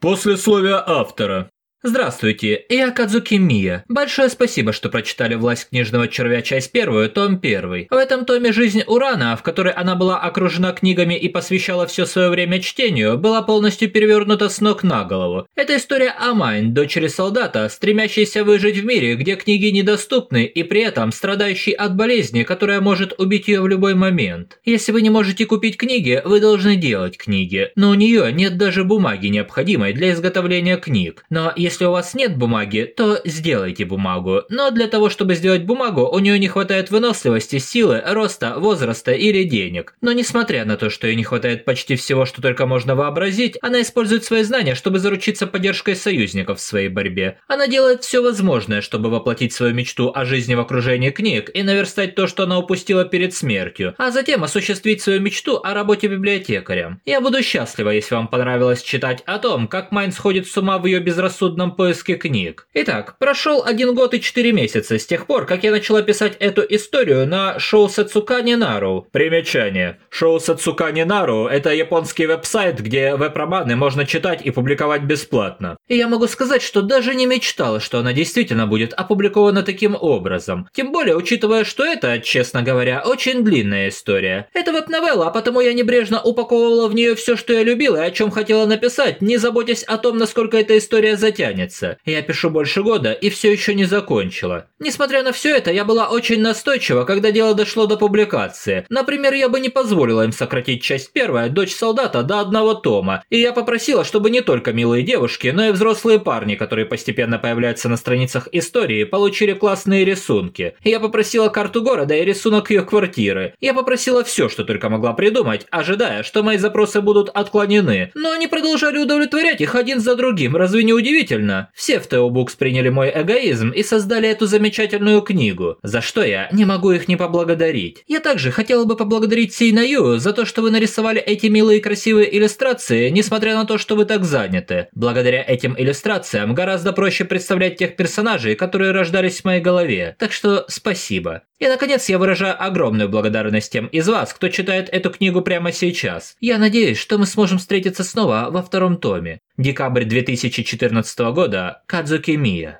Послесловие автора. Здравствуйте, я Кадзуки Мия. Большое спасибо, что прочитали «Власть книжного червя. Часть первую, том первый. В этом томе жизнь Урано, в которой она была окружена книгами и посвящала все свое время чтению, была полностью перевернута с ног на голову. Это история о Майн, дочери солдата, стремящейся выжить в мире, где книги недоступны и при этом страдающей от болезни, которая может убить ее в любой момент. Если вы не можете купить книги, вы должны делать книги. Но у нее нет даже бумаги, необходимой для изготовления книг. Но если если у вас нет бумаги, то сделайте бумагу. Но для того, чтобы сделать бумагу, у нее не хватает выносливости, силы, роста, возраста или денег. Но несмотря на то, что ей не хватает почти всего, что только можно вообразить, она использует свои знания, чтобы заручиться поддержкой союзников в своей борьбе. Она делает все возможное, чтобы воплотить свою мечту о жизни в окружении книг и наверстать то, что она упустила перед смертью, а затем осуществить свою мечту о работе библиотекарем. Я буду счастлива, если вам понравилось читать о том, как Майн сходит с ума в ее безрассудном свободном поиске книг. Итак, прошел один год и четыре месяца с тех пор, как я начала писать эту историю на Сёсэцука ни Наро. Примечание. Сёсэцука ни Наро – это японский веб-сайт, где веб-романы можно читать и публиковать бесплатно. И я могу сказать, что даже не мечтала, что она действительно будет опубликована таким образом. Тем более, учитывая, что это, честно говоря, очень длинная история. Это веб-новелла, а потому я небрежно упаковывала в нее все, что я любила и о чем хотела написать, не заботясь о том, насколько эта история затянет тянется. Я пишу больше года и все еще не закончила. Несмотря на все это, я была очень настойчива, когда дело дошло до публикации. Например, я бы не позволила им сократить часть первая «Дочь солдата» до одного тома. И я попросила, чтобы не только милые девушки, но и взрослые парни, которые постепенно появляются на страницах истории, получили классные рисунки. Я попросила карту города и рисунок ее квартиры. Я попросила все, что только могла придумать, ожидая, что мои запросы будут отклонены. Но они продолжали удовлетворять их один за другим. Разве не удивительно? Удивительно, все в Теобукс приняли мой эгоизм и создали эту замечательную книгу, за что я не могу их не поблагодарить. Я также хотела бы поблагодарить Сейнаю за то, что вы нарисовали эти милые и красивые иллюстрации, несмотря на то, что вы так заняты. Благодаря этим иллюстрациям гораздо проще представлять тех персонажей, которые рождались в моей голове. Так что спасибо. И, наконец, я выражаю огромную благодарность тем из вас, кто читает эту книгу прямо сейчас. Я надеюсь, что мы сможем встретиться снова во втором томе. Декабрь 2014 года. Кадзуки Мия.